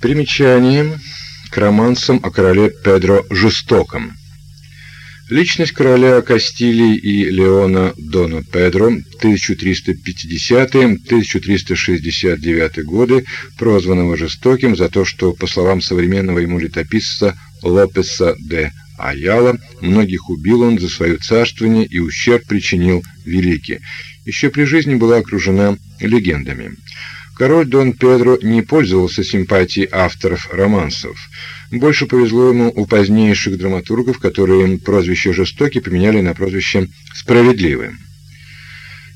Примечание к романсам о короле Педро Жестоком. Личность короля Кастилии и Леона Дона Педро 1350-1369 годы, прозванного жестоким за то, что, по словам современного ему летописца Лопеса де Аяла, многих убил он за свое царствование и ущерб причинил великий. Еще при жизни была окружена легендами. Король Дон Педро не пользовался симпатией авторов романсов. Больше повезло ему у позднейших драматургов, которые прозвище «жестокий» поменяли на прозвище «справедливый».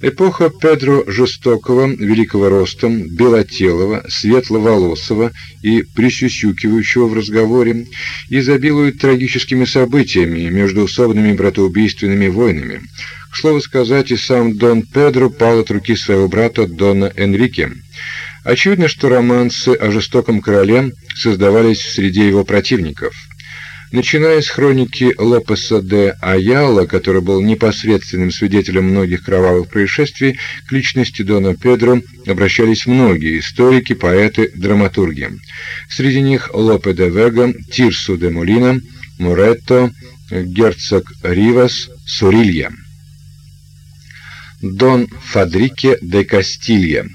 Эпоха Педро Жестокого, великого ростом, белотелого, светловолосого и присюсюкивающего в разговоре, изобилует трагическими событиями, междуусобными братоубийственными войнами. К слову сказать, и сам Дон Педро пал от руки своего брата Дона Энрике. Очевидно, что романсы о жестоком короле создавались в среде его противников. Начиная с хроники Лопеса де Аяла, который был непосредственным свидетелем многих кровавых происшествий, к личности Дона Педро обращались многие историки, поэты, драматурги. Среди них Лопе де Вега, Тирсу де Молина, Моретто, герцог Ривас, Сурилья. Дон Фадрике де Кастилья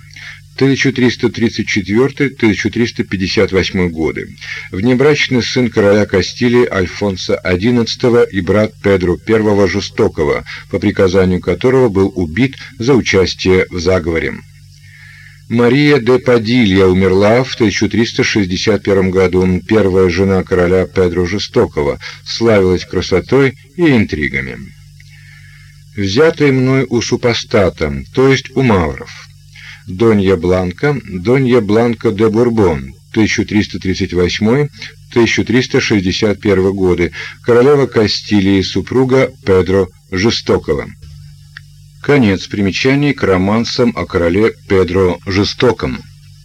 1334-1358 годы. Внебрачный сын короля Кастилии Альфонса XI и брат Педро I Жестокого, по приказанию которого был убит за участие в заговоре. Мария де Падилья умерла в 1361 году, первая жена короля Педро Жестокого, славилась красотой и интригами. Взятая мной у супостата, то есть у мавров. Донья Бланка, Донья Бланка де Бурбон, 1338-1361 годы, королева Кастилии, супруга Педро Жестокого. Конец примечаний к романсам о короле Педро Жестоком.